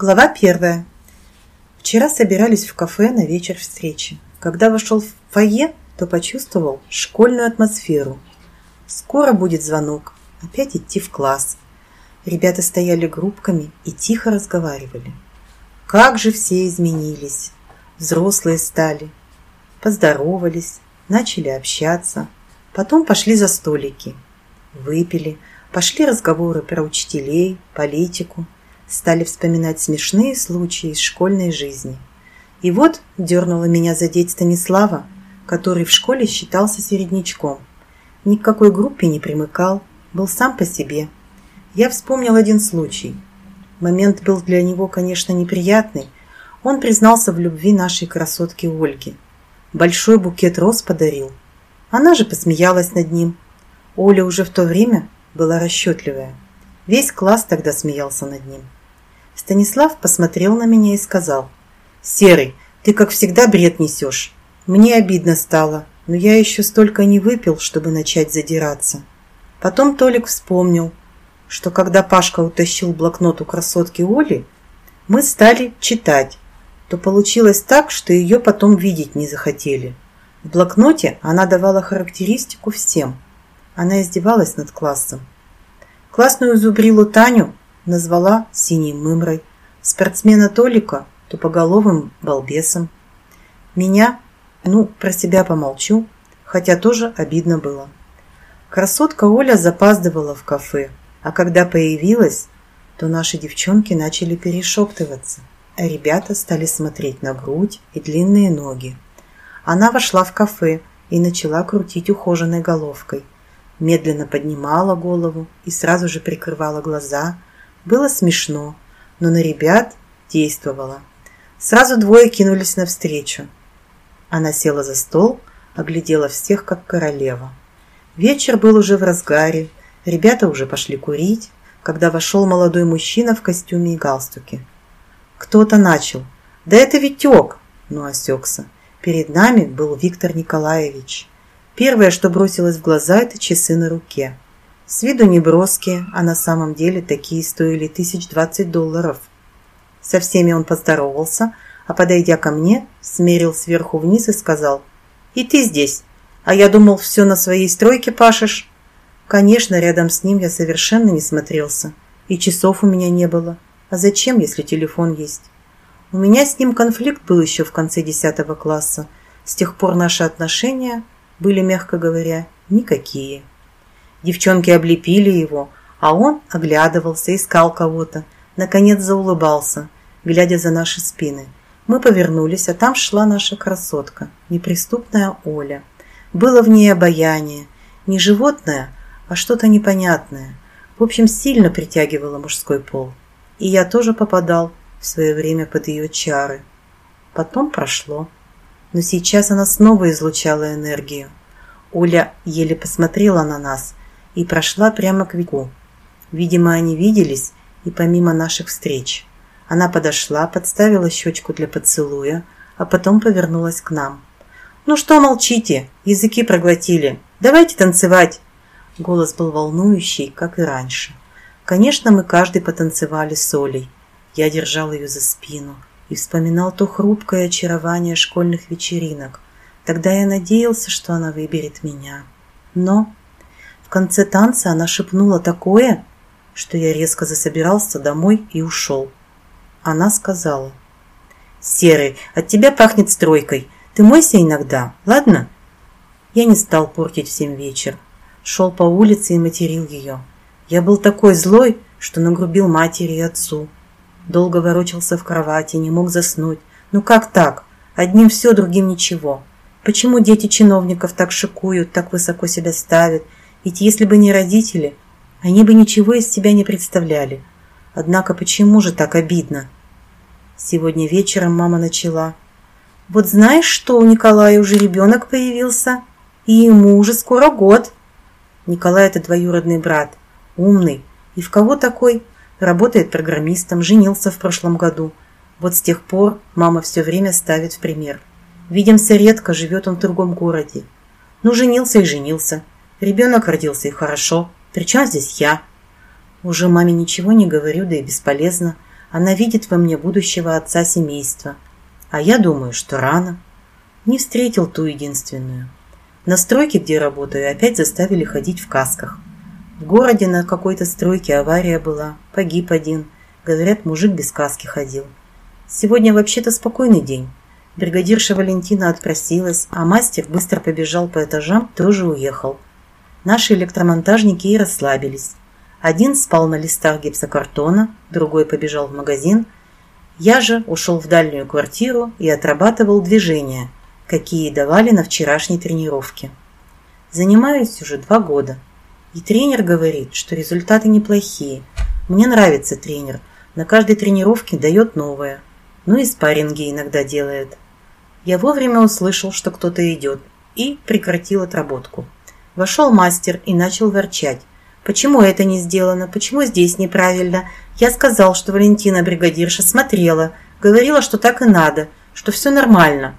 Глава первая. Вчера собирались в кафе на вечер встречи. Когда вошел в фойе, то почувствовал школьную атмосферу. Скоро будет звонок. Опять идти в класс. Ребята стояли группками и тихо разговаривали. Как же все изменились. Взрослые стали. Поздоровались, начали общаться. Потом пошли за столики. Выпили. Пошли разговоры про учителей, политику, стали вспоминать смешные случаи из школьной жизни. И вот дернула меня задеть Станислава, который в школе считался середнячком. Ни к какой группе не примыкал, был сам по себе. Я вспомнил один случай. Момент был для него, конечно, неприятный. Он признался в любви нашей красотке Ольге. Большой букет роз подарил. Она же посмеялась над ним. Оля уже в то время была расчетливая. Весь класс тогда смеялся над ним. Станислав посмотрел на меня и сказал, «Серый, ты, как всегда, бред несешь. Мне обидно стало, но я еще столько не выпил, чтобы начать задираться». Потом Толик вспомнил, что когда Пашка утащил блокнот у красотки Оли, мы стали читать, то получилось так, что ее потом видеть не захотели. В блокноте она давала характеристику всем. Она издевалась над классом. Классную зубрилу Таню назвала синей мымрой, спортсмена Толика тупоголовым балбесом. Меня, ну, про себя помолчу, хотя тоже обидно было. Красотка Оля запаздывала в кафе, а когда появилась, то наши девчонки начали перешептываться, а ребята стали смотреть на грудь и длинные ноги. Она вошла в кафе и начала крутить ухоженной головкой, медленно поднимала голову и сразу же прикрывала глаза, было смешно, но на ребят действовало. Сразу двое кинулись навстречу. Она села за стол, оглядела всех как королева. Вечер был уже в разгаре, ребята уже пошли курить, когда вошел молодой мужчина в костюме и галстуке. Кто-то начал. «Да это Витек!» Ну, осекся. Перед нами был Виктор Николаевич. Первое, что бросилось в глаза, это часы на руке. С виду не броские, а на самом деле такие стоили тысяч двадцать долларов. Со всеми он поздоровался, а подойдя ко мне, смерил сверху вниз и сказал «И ты здесь? А я думал, все на своей стройке пашешь». Конечно, рядом с ним я совершенно не смотрелся, и часов у меня не было. А зачем, если телефон есть? У меня с ним конфликт был еще в конце десятого класса. С тех пор наши отношения были, мягко говоря, никакие. Девчонки облепили его, а он оглядывался, искал кого-то. Наконец заулыбался, глядя за наши спины. Мы повернулись, а там шла наша красотка, неприступная Оля. Было в ней обаяние, не животное, а что-то непонятное. В общем, сильно притягивало мужской пол. И я тоже попадал в свое время под ее чары. Потом прошло. Но сейчас она снова излучала энергию. Оля еле посмотрела на нас, и прошла прямо к Вику. Видимо, они виделись и помимо наших встреч. Она подошла, подставила щечку для поцелуя, а потом повернулась к нам. «Ну что молчите? Языки проглотили. Давайте танцевать!» Голос был волнующий, как и раньше. Конечно, мы каждый потанцевали с Олей. Я держал ее за спину и вспоминал то хрупкое очарование школьных вечеринок. Тогда я надеялся, что она выберет меня. Но в конце танца она шепнула такое, что я резко засобирался домой и ушел. Она сказала, «Серый, от тебя пахнет стройкой. Ты мойся иногда, ладно?» Я не стал портить всем вечер. Шел по улице и материл ее. Я был такой злой, что нагрубил матери и отцу. Долго ворочался в кровати, не мог заснуть. Ну как так? Одним все, другим ничего. Почему дети чиновников так шикуют, так высоко себя ставят ведь если бы не родители, они бы ничего из себя не представляли. Однако почему же так обидно? Сегодня вечером мама начала. Вот знаешь, что у Николая уже ребенок появился? И ему уже скоро год. Николай это двоюродный брат. Умный. И в кого такой? Работает программистом, женился в прошлом году. Вот с тех пор мама все время ставит в пример. Видимся редко, живет он в другом городе. Ну, женился и женился. Ребенок родился и хорошо. Причем здесь я? Уже маме ничего не говорю, да и бесполезно. Она видит во мне будущего отца семейства. А я думаю, что рано. Не встретил ту единственную. На стройке, где работаю, опять заставили ходить в касках. В городе на какой-то стройке авария была. Погиб один. Говорят, мужик без каски ходил. Сегодня вообще-то спокойный день. Бригадирша Валентина отпросилась, а мастер быстро побежал по этажам, тоже уехал. Наши электромонтажники и расслабились. Один спал на листах гипсокартона, другой побежал в магазин. Я же ушел в дальнюю квартиру и отрабатывал движения, какие давали на вчерашней тренировке. Занимаюсь уже два года. И тренер говорит, что результаты неплохие. Мне нравится тренер. На каждой тренировке дает новое. Ну и спарринги иногда делает. Я вовремя услышал, что кто-то идет, и прекратил отработку. Вошел мастер и начал ворчать. «Почему это не сделано? Почему здесь неправильно? Я сказал, что Валентина бригадирша смотрела, говорила, что так и надо, что все нормально».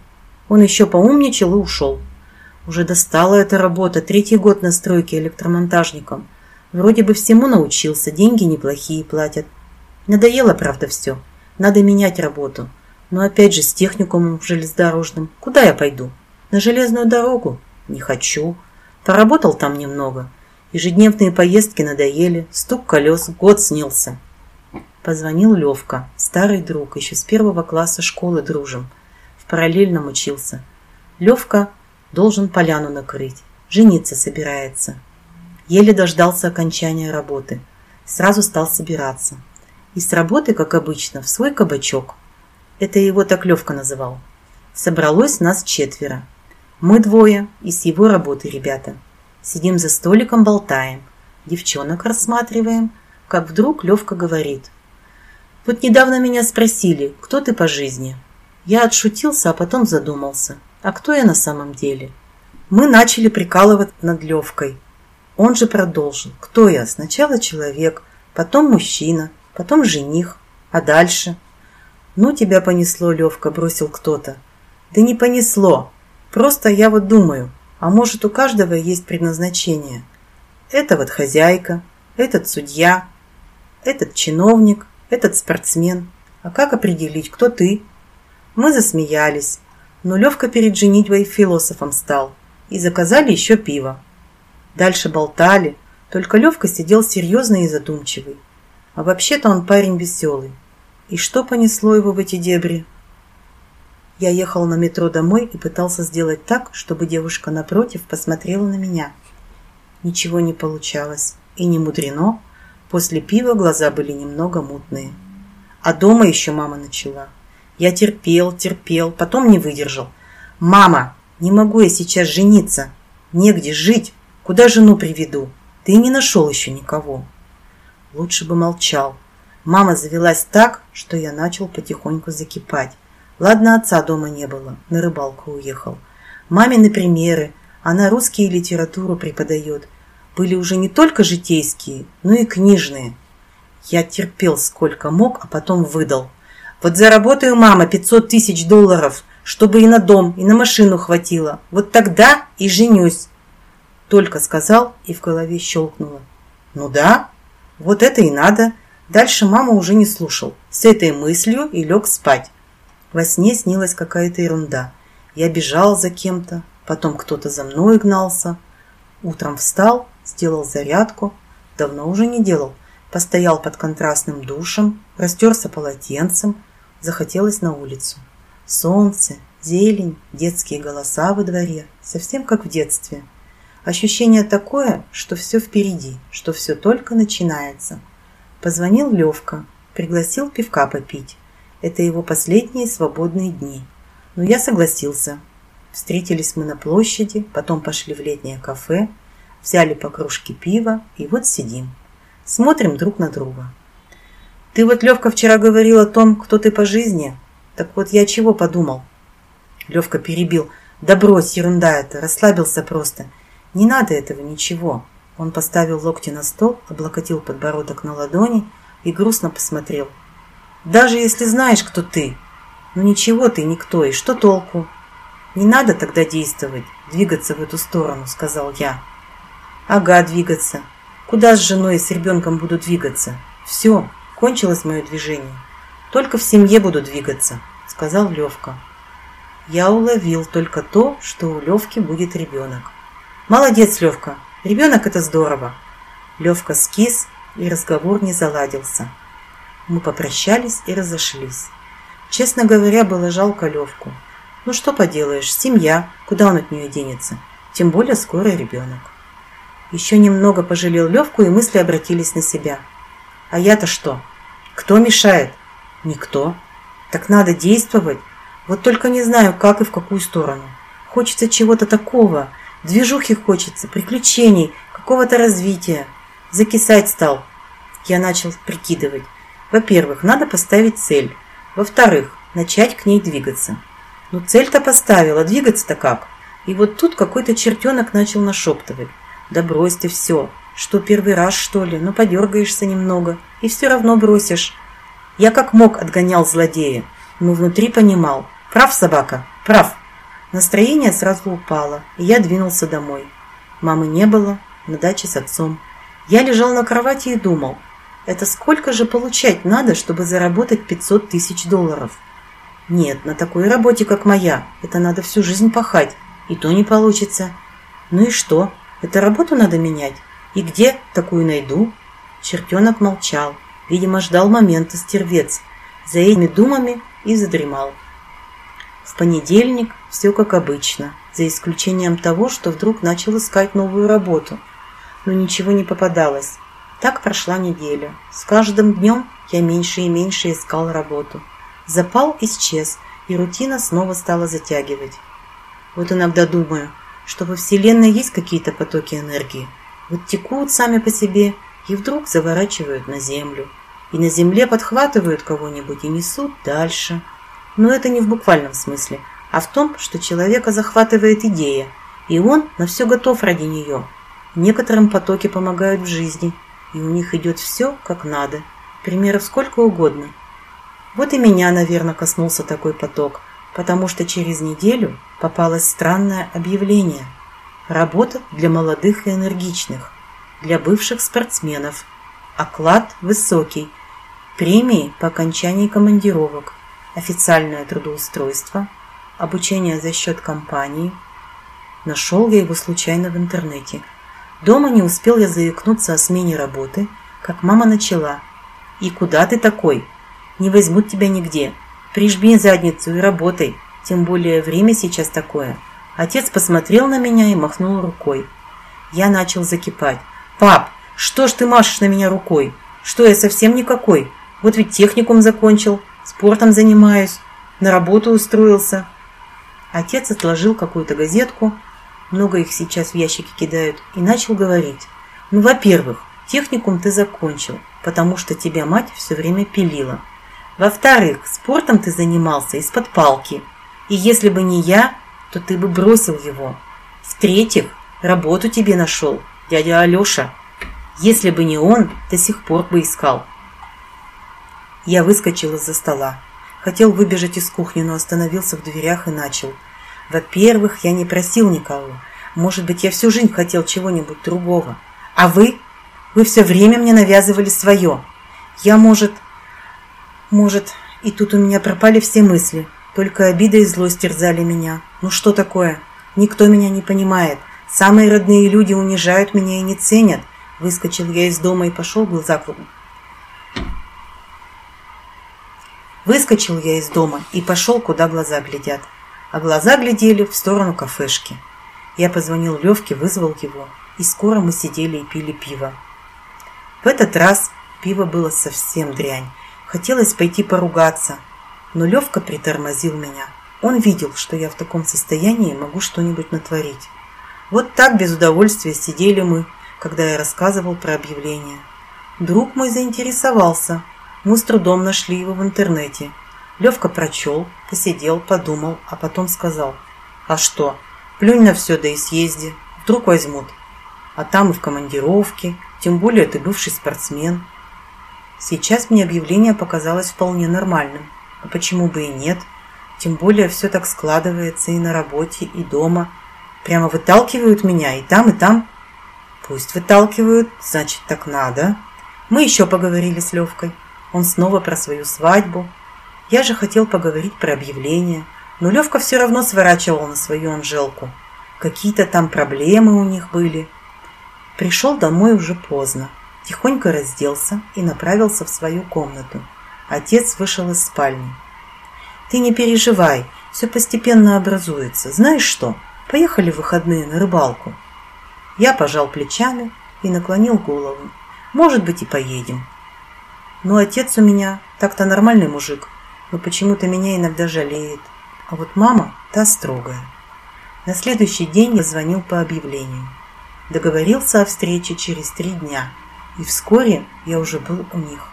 Он еще поумничал и ушел. Уже достала эта работа, третий год на стройке электромонтажником. Вроде бы всему научился, деньги неплохие платят. Надоело, правда, все. Надо менять работу. Но опять же с техникумом железнодорожным. Куда я пойду? На железную дорогу? Не хочу. Поработал там немного. Ежедневные поездки надоели. Стук колес год снился. Позвонил Левка, старый друг, еще с первого класса школы дружим. В параллельном учился. Левка должен поляну накрыть. Жениться собирается. Еле дождался окончания работы. Сразу стал собираться. И с работы, как обычно, в свой кабачок. Это его так Левка называл. Собралось нас четверо. Мы двое и с его работы ребята. Сидим за столиком, болтаем. Девчонок рассматриваем. Как вдруг Левка говорит. Вот недавно меня спросили, кто ты по жизни. Я отшутился, а потом задумался. А кто я на самом деле? Мы начали прикалывать над Левкой. Он же продолжил. Кто я? Сначала человек, потом мужчина, потом жених. А дальше? «Ну, тебя понесло, Левка», – бросил кто-то. «Да не понесло. Просто я вот думаю, а может у каждого есть предназначение. Это вот хозяйка, этот судья, этот чиновник, этот спортсмен. А как определить, кто ты?» Мы засмеялись, но Левка перед женитьбой философом стал и заказали еще пиво. Дальше болтали, только Левка сидел серьезный и задумчивый. А вообще-то он парень веселый. И что понесло его в эти дебри? Я ехал на метро домой и пытался сделать так, чтобы девушка напротив посмотрела на меня. Ничего не получалось. И не мудрено. После пива глаза были немного мутные. А дома еще мама начала. Я терпел, терпел, потом не выдержал. «Мама, не могу я сейчас жениться. Негде жить. Куда жену приведу? Ты не нашел еще никого». Лучше бы молчал. Мама завелась так, что я начал потихоньку закипать. Ладно, отца дома не было, на рыбалку уехал. Мамины примеры, она русский литературу преподает, были уже не только житейские, но и книжные. Я терпел сколько мог, а потом выдал. Вот заработаю, мама, 500 тысяч долларов, чтобы и на дом, и на машину хватило. Вот тогда и женюсь. Только сказал, и в голове щелкнуло. Ну да, вот это и надо. Дальше мама уже не слушал. С этой мыслью и лег спать. Во сне снилась какая-то ерунда. Я бежал за кем-то, потом кто-то за мной гнался. Утром встал, сделал зарядку. Давно уже не делал. Постоял под контрастным душем, растерся полотенцем. Захотелось на улицу. Солнце, зелень, детские голоса во дворе. Совсем как в детстве. Ощущение такое, что все впереди, что все только начинается. Позвонил Левка, пригласил пивка попить. Это его последние свободные дни. Но я согласился. Встретились мы на площади, потом пошли в летнее кафе, взяли по кружке пива и вот сидим. Смотрим друг на друга. Ты вот, Левка, вчера говорил о том, кто ты по жизни. Так вот я чего подумал? Левка перебил. Да брось, ерунда это, расслабился просто. Не надо этого ничего. Он поставил локти на стол, облокотил подбородок на ладони и грустно посмотрел. «Даже если знаешь, кто ты, ну ничего ты никто, и что толку?» «Не надо тогда действовать, двигаться в эту сторону», — сказал я. «Ага, двигаться. Куда с женой и с ребенком буду двигаться? Все, кончилось мое движение. Только в семье буду двигаться, сказал Левка. Я уловил только то, что у Левки будет ребенок. Молодец, Левка, ребенок это здорово. Левка скис, и разговор не заладился. Мы попрощались и разошлись. Честно говоря, было жалко Левку. Ну что поделаешь, семья, куда он от нее денется? Тем более скоро ребенок. Еще немного пожалел Левку, и мысли обратились на себя. А я-то что? Кто мешает? Никто. Так надо действовать. Вот только не знаю, как и в какую сторону. Хочется чего-то такого. Движухи хочется, приключений, какого-то развития. Закисать стал. Я начал прикидывать. Во-первых, надо поставить цель. Во-вторых, начать к ней двигаться. Ну цель-то поставила, двигаться-то как? И вот тут какой-то чертенок начал нашептывать. Да брось ты все. Что, первый раз, что ли? Ну, подергаешься немного. И все равно бросишь. Я как мог отгонял злодея. Но внутри понимал. Прав, собака, прав. Настроение сразу упало, и я двинулся домой. Мамы не было, на даче с отцом. Я лежал на кровати и думал, это сколько же получать надо, чтобы заработать 500 тысяч долларов? Нет, на такой работе, как моя, это надо всю жизнь пахать, и то не получится. Ну и что? Это работу надо менять? И где такую найду? Чертенок молчал. Видимо, ждал момента стервец. За этими думами и задремал. В понедельник все как обычно, за исключением того, что вдруг начал искать новую работу. Но ничего не попадалось. Так прошла неделя. С каждым днем я меньше и меньше искал работу. Запал исчез, и рутина снова стала затягивать. Вот иногда думаю, что во Вселенной есть какие-то потоки энергии. Вот текут сами по себе и вдруг заворачивают на Землю. И на Земле подхватывают кого-нибудь и несут дальше. Но это не в буквальном смысле, а в том, что человека захватывает идея, и он на все готов ради нее. Некоторым потоки помогают в жизни, и у них идет все как надо. Примеров сколько угодно. Вот и меня, наверное, коснулся такой поток – потому что через неделю попалось странное объявление. Работа для молодых и энергичных, для бывших спортсменов. Оклад высокий, премии по окончании командировок, официальное трудоустройство, обучение за счет компании. Нашел я его случайно в интернете. Дома не успел я заикнуться о смене работы, как мама начала. «И куда ты такой? Не возьмут тебя нигде. Прижми задницу и работай, тем более время сейчас такое. Отец посмотрел на меня и махнул рукой. Я начал закипать. «Пап, что ж ты машешь на меня рукой? Что я совсем никакой? Вот ведь техникум закончил, спортом занимаюсь, на работу устроился». Отец отложил какую-то газетку, много их сейчас в ящики кидают, и начал говорить. «Ну, во-первых, техникум ты закончил, потому что тебя мать все время пилила. Во-вторых, спортом ты занимался из-под палки. И если бы не я, то ты бы бросил его. В-третьих, работу тебе нашел дядя Алеша. Если бы не он, до сих пор бы искал. Я выскочил из-за стола. Хотел выбежать из кухни, но остановился в дверях и начал. Во-первых, я не просил никого. Может быть, я всю жизнь хотел чего-нибудь другого. А вы? Вы все время мне навязывали свое. Я, может, может, и тут у меня пропали все мысли. Только обида и злость терзали меня. Ну что такое? Никто меня не понимает. Самые родные люди унижают меня и не ценят. Выскочил я из дома и пошел был за Выскочил я из дома и пошел, куда глаза глядят. А глаза глядели в сторону кафешки. Я позвонил Левке, вызвал его, и скоро мы сидели и пили пиво. В этот раз пиво было совсем дрянь. Хотелось пойти поругаться, но Левка притормозил меня. Он видел, что я в таком состоянии могу что-нибудь натворить. Вот так без удовольствия сидели мы, когда я рассказывал про объявление. Друг мой заинтересовался. Мы с трудом нашли его в интернете. Левка прочел, посидел, подумал, а потом сказал. «А что? Плюнь на все, да и съезди. Вдруг возьмут. А там и в командировке, тем более ты бывший спортсмен. Сейчас мне объявление показалось вполне нормальным. А почему бы и нет? Тем более все так складывается и на работе, и дома. Прямо выталкивают меня и там, и там. Пусть выталкивают, значит так надо. Мы еще поговорили с Левкой. Он снова про свою свадьбу. Я же хотел поговорить про объявление, но Левка все равно сворачивал на свою Анжелку. Какие-то там проблемы у них были. Пришел домой уже поздно. Тихонько разделся и направился в свою комнату. Отец вышел из спальни. «Ты не переживай, все постепенно образуется. Знаешь что, поехали в выходные на рыбалку». Я пожал плечами и наклонил голову. «Может быть, и поедем». Но отец у меня так-то нормальный мужик, но почему-то меня иногда жалеет. А вот мама та строгая. На следующий день я звонил по объявлению. Договорился о встрече через три дня, и вскоре я уже был у них.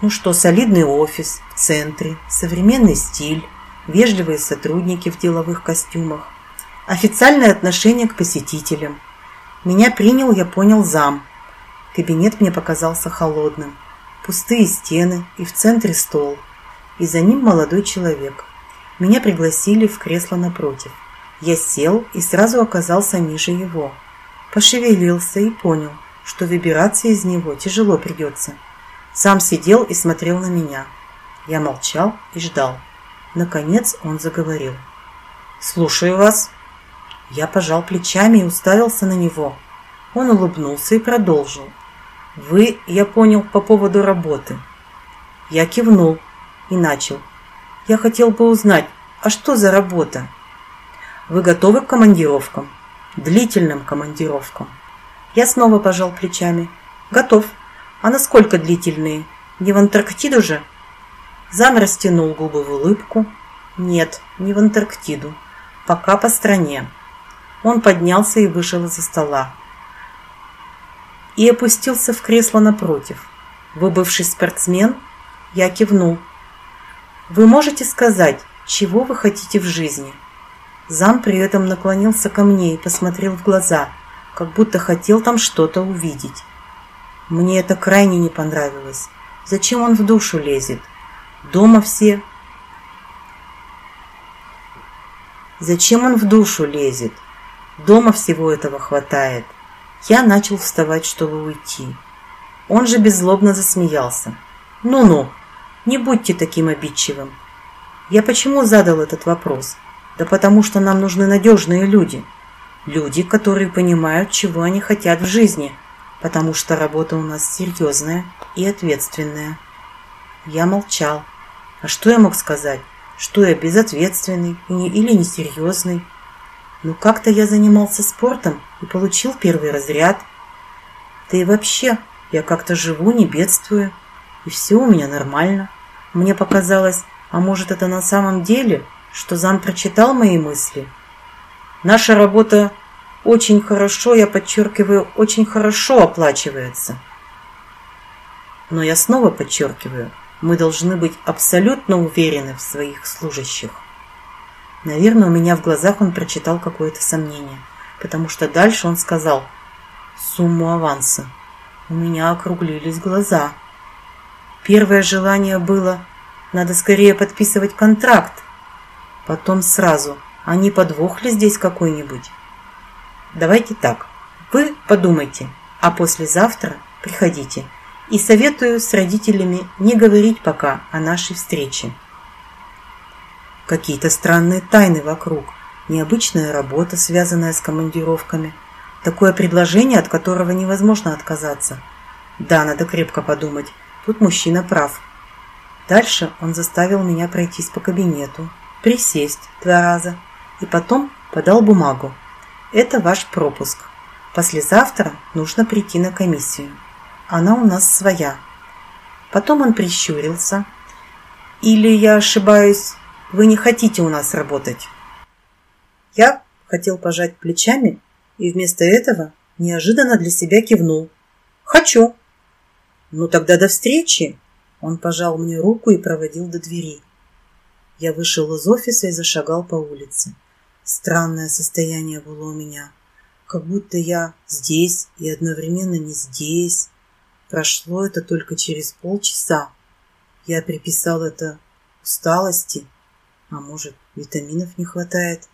Ну что, солидный офис в центре, современный стиль, вежливые сотрудники в деловых костюмах, официальное отношение к посетителям. Меня принял, я понял, зам. Кабинет мне показался холодным. Пустые стены и в центре стол. И за ним молодой человек. Меня пригласили в кресло напротив. Я сел и сразу оказался ниже его. Пошевелился и понял, что выбираться из него тяжело придется. Сам сидел и смотрел на меня. Я молчал и ждал. Наконец он заговорил. «Слушаю вас». Я пожал плечами и уставился на него. Он улыбнулся и продолжил. «Вы, я понял, по поводу работы». Я кивнул и начал. «Я хотел бы узнать, а что за работа?» Вы готовы к командировкам? Длительным командировкам. Я снова пожал плечами. Готов. А насколько длительные? Не в Антарктиду же? Зам растянул губы в улыбку. Нет, не в Антарктиду. Пока по стране. Он поднялся и вышел из-за стола. И опустился в кресло напротив. Вы бывший спортсмен? Я кивнул. Вы можете сказать, чего вы хотите в жизни? Зам при этом наклонился ко мне и посмотрел в глаза, как будто хотел там что-то увидеть. Мне это крайне не понравилось. Зачем он в душу лезет? Дома все... Зачем он в душу лезет? Дома всего этого хватает. Я начал вставать, чтобы уйти. Он же беззлобно засмеялся. «Ну-ну, не будьте таким обидчивым. Я почему задал этот вопрос?» Да потому что нам нужны надежные люди. Люди, которые понимают, чего они хотят в жизни. Потому что работа у нас серьезная и ответственная. Я молчал. А что я мог сказать? Что я безответственный или несерьезный? Ну как-то я занимался спортом и получил первый разряд. Да и вообще, я как-то живу, не бедствую. И все у меня нормально. Мне показалось, а может это на самом деле – что зам прочитал мои мысли. Наша работа очень хорошо, я подчеркиваю, очень хорошо оплачивается. Но я снова подчеркиваю, мы должны быть абсолютно уверены в своих служащих. Наверное, у меня в глазах он прочитал какое-то сомнение, потому что дальше он сказал сумму аванса. У меня округлились глаза. Первое желание было, надо скорее подписывать контракт, Потом сразу, а не подвох ли здесь какой-нибудь? Давайте так, вы подумайте, а послезавтра приходите. И советую с родителями не говорить пока о нашей встрече. Какие-то странные тайны вокруг, необычная работа, связанная с командировками. Такое предложение, от которого невозможно отказаться. Да, надо крепко подумать, тут мужчина прав. Дальше он заставил меня пройтись по кабинету, присесть два раза и потом подал бумагу. Это ваш пропуск. Послезавтра нужно прийти на комиссию. Она у нас своя. Потом он прищурился. Или я ошибаюсь, вы не хотите у нас работать? Я хотел пожать плечами и вместо этого неожиданно для себя кивнул. Хочу. Ну тогда до встречи. Он пожал мне руку и проводил до двери. Я вышел из офиса и зашагал по улице. Странное состояние было у меня. Как будто я здесь и одновременно не здесь. Прошло это только через полчаса. Я приписал это усталости, а может, витаминов не хватает.